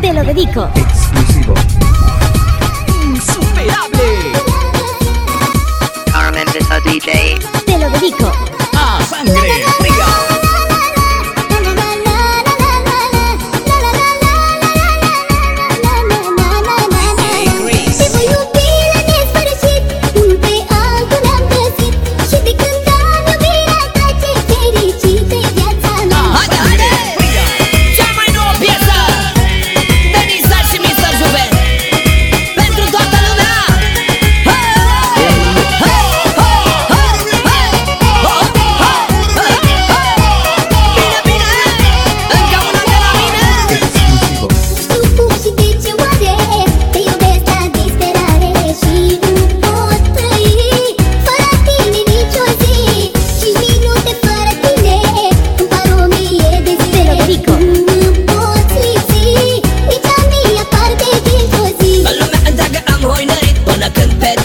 Te lo dedico.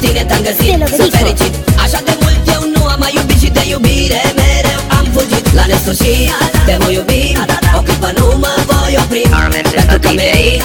tine te-am găsit. Sunt fericit. Așa de mult eu nu am mai iubit și de iubire mereu am fugit. La nesfârșit te voi iubi O clipă nu mă voi opri. Pentru că mi-ai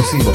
exclusivo.